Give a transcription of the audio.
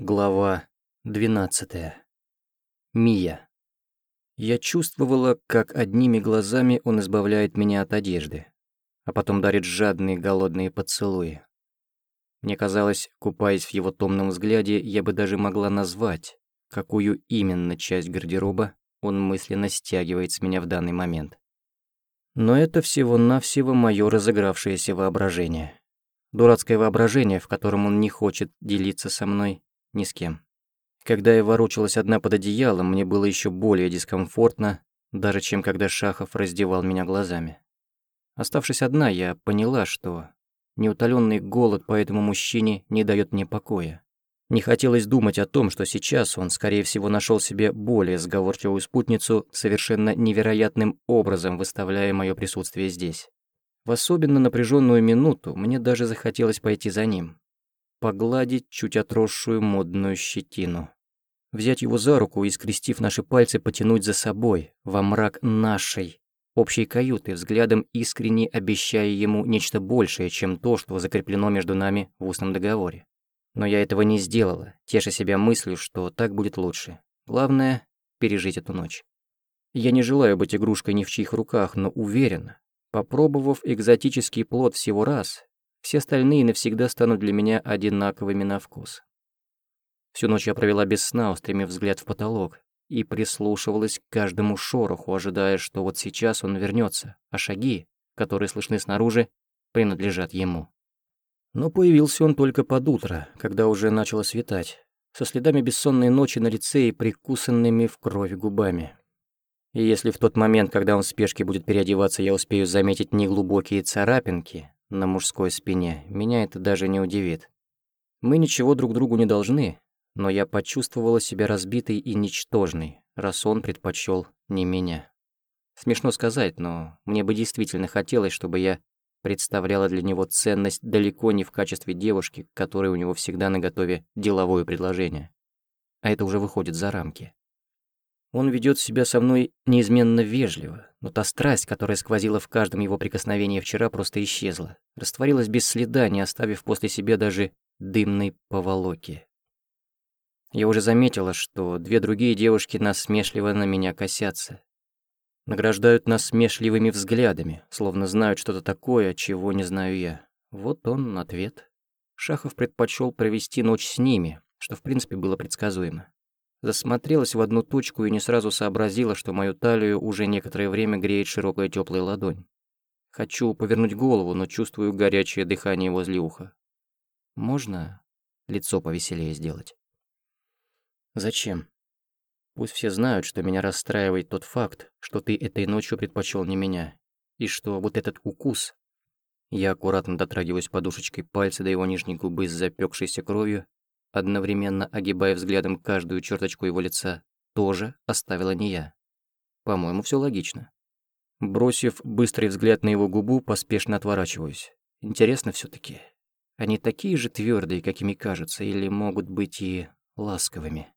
Глава 12. Мия. Я чувствовала, как одними глазами он избавляет меня от одежды, а потом дарит жадные голодные поцелуи. Мне казалось, купаясь в его томном взгляде, я бы даже могла назвать, какую именно часть гардероба он мысленно стягивает с меня в данный момент. Но это всего-навсего моё разыгравшееся воображение. Дурацкое воображение, в котором он не хочет делиться со мной ни с кем. Когда я ворочалась одна под одеялом, мне было еще более дискомфортно, даже чем когда Шахов раздевал меня глазами. Оставшись одна, я поняла, что неутоленный голод по этому мужчине не дает мне покоя. Не хотелось думать о том, что сейчас он, скорее всего, нашел себе более сговорчивую спутницу, совершенно невероятным образом выставляя мое присутствие здесь. В особенно напряженную минуту мне даже захотелось пойти за ним погладить чуть отросшую модную щетину. Взять его за руку и, скрестив наши пальцы, потянуть за собой, во мрак нашей, общей каюты, взглядом искренне обещая ему нечто большее, чем то, что закреплено между нами в устном договоре. Но я этого не сделала, теша себя мыслью, что так будет лучше. Главное — пережить эту ночь. Я не желаю быть игрушкой ни в чьих руках, но уверена, попробовав экзотический плод всего раз, все остальные навсегда станут для меня одинаковыми на вкус. Всю ночь я провела без сна, устремив взгляд в потолок, и прислушивалась к каждому шороху, ожидая, что вот сейчас он вернется, а шаги, которые слышны снаружи, принадлежат ему. Но появился он только под утро, когда уже начало светать, со следами бессонной ночи на лице и прикусанными в кровь губами. И если в тот момент, когда он в спешке будет переодеваться, я успею заметить неглубокие царапинки, на мужской спине, меня это даже не удивит. Мы ничего друг другу не должны, но я почувствовала себя разбитой и ничтожной, раз он предпочел не меня. Смешно сказать, но мне бы действительно хотелось, чтобы я представляла для него ценность далеко не в качестве девушки, которой у него всегда наготове деловое предложение. А это уже выходит за рамки. Он ведет себя со мной неизменно вежливо, но та страсть, которая сквозила в каждом его прикосновении вчера, просто исчезла, растворилась без следа, не оставив после себя даже дымной поволоки. Я уже заметила, что две другие девушки насмешливо на меня косятся. Награждают нас смешливыми взглядами, словно знают что-то такое, чего не знаю я. Вот он, ответ. Шахов предпочел провести ночь с ними, что в принципе было предсказуемо. Засмотрелась в одну точку и не сразу сообразила, что мою талию уже некоторое время греет широкая теплая ладонь. Хочу повернуть голову, но чувствую горячее дыхание возле уха. Можно лицо повеселее сделать? Зачем? Пусть все знают, что меня расстраивает тот факт, что ты этой ночью предпочел не меня, и что вот этот укус... Я аккуратно дотрагиваюсь подушечкой пальца до его нижней губы с запекшейся кровью одновременно огибая взглядом каждую черточку его лица, тоже оставила не я. По-моему, все логично. Бросив быстрый взгляд на его губу, поспешно отворачиваюсь. Интересно все таки Они такие же твердые, какими кажутся, или могут быть и ласковыми?